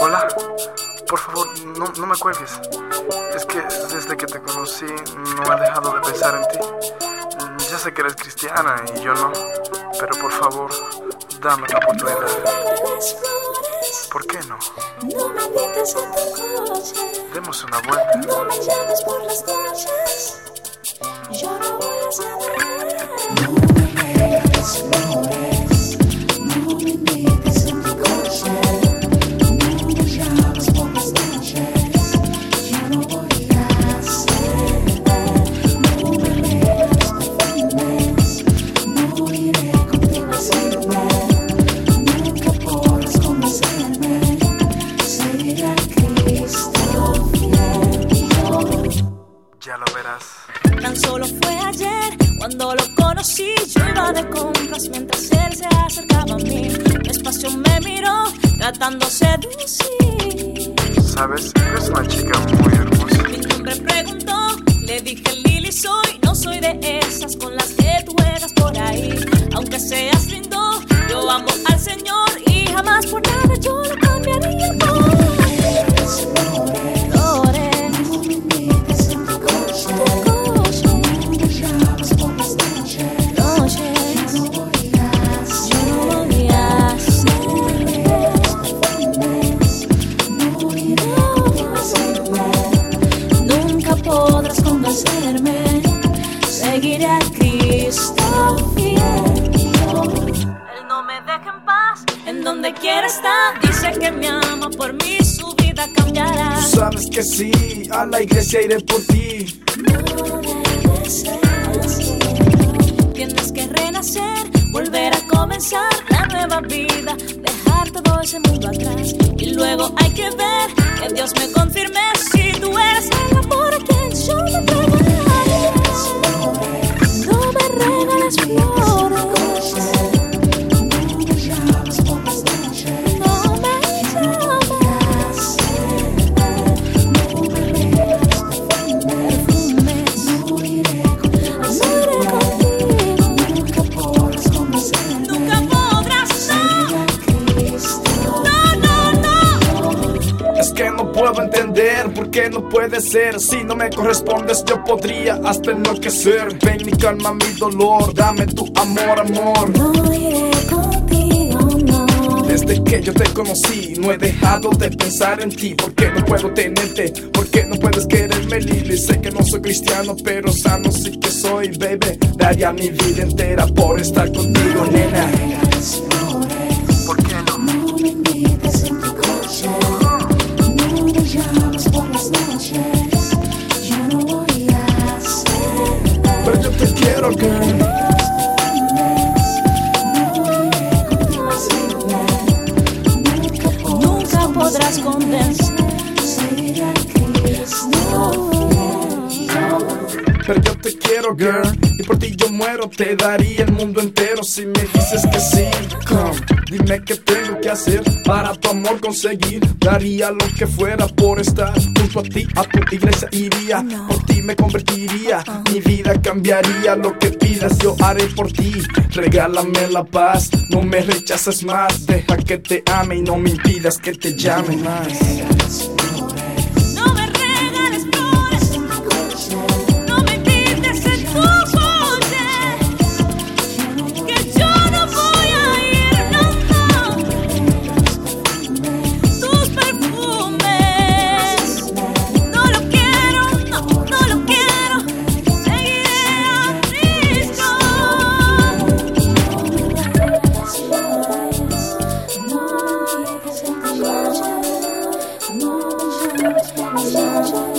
Hola, por favor, no, no me cuelgues. Es que desde que te conocí no he dejado de pensar en ti. Ya sé que eres cristiana y yo no, pero por favor, dame la oportunidad. ¿Por qué no? Demos una vuelta. No me llames por las noches. Yo no voy a fue ayer cuando lo conocí. Yo iba de compras mientras él se acercaba a mí. Despacio me miró, tratando de seducir. Sabes, eres una chica muy hermosa. Mi nombre preguntó, le dije Lili soy. No soy de esas con las que tú juegas por ahí. Convencerme. Seguiré a Cristo fiel. Él no me deja en paz. En donde quiera está, dice que me ama por mí. Su vida cambiará. Sabes que sí, a la iglesia iré por ti. No debe ser así. Tienes que renacer, volver a comenzar la nueva vida, dejar todo ese mundo atrás. Y luego hay que ver que Dios me puedo entender por qué no puede ser. Si no me correspondes, yo podría hasta enloquecer. Ven y calma mi dolor, dame tu amor, amor. No iré contigo, no. Desde que yo te conocí, no he dejado de pensar en ti. ¿Por qué no puedo tenerte? ¿Por qué no puedes quererme, Lili? Sé que no soy cristiano, pero sano sí que soy, baby. Daría mi vida entera por estar contigo, nena. Nunca podrás convencer. Pero yo te quiero, girl. Y por ti yo muero. Te daría el mundo entero si me dices que sí. Come, dime qué tengo que hacer para tu amor conseguir. Daría lo que fuera por estar junto a ti. A tu iglesia iría. Por ti me convertiría. Mi vida cambiaría. Lo que pidas yo haré por ti. Regálame la paz. No me rechaces más. Deja que te ame y no me impidas que te llame más. Yo